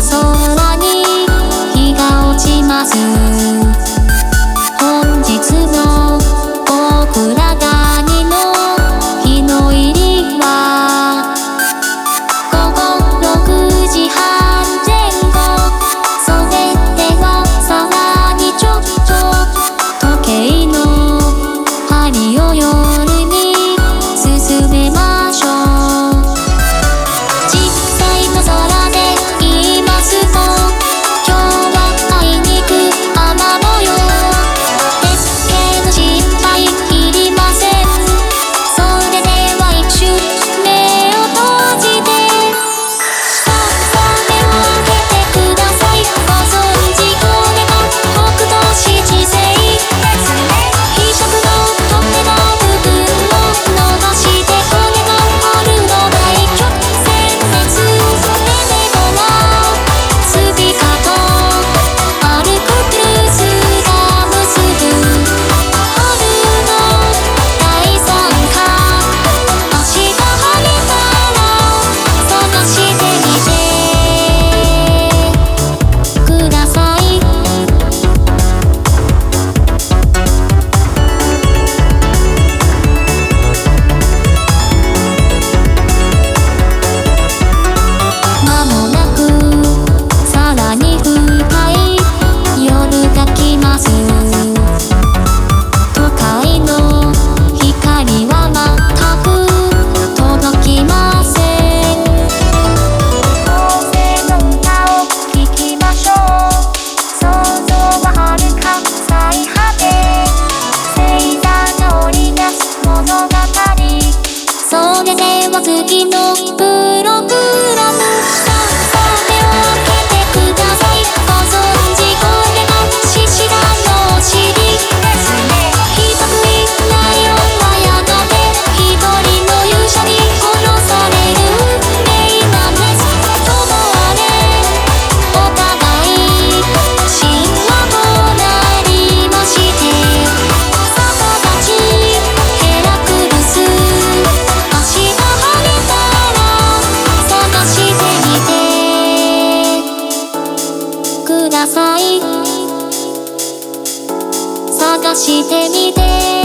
そう But. 探してみて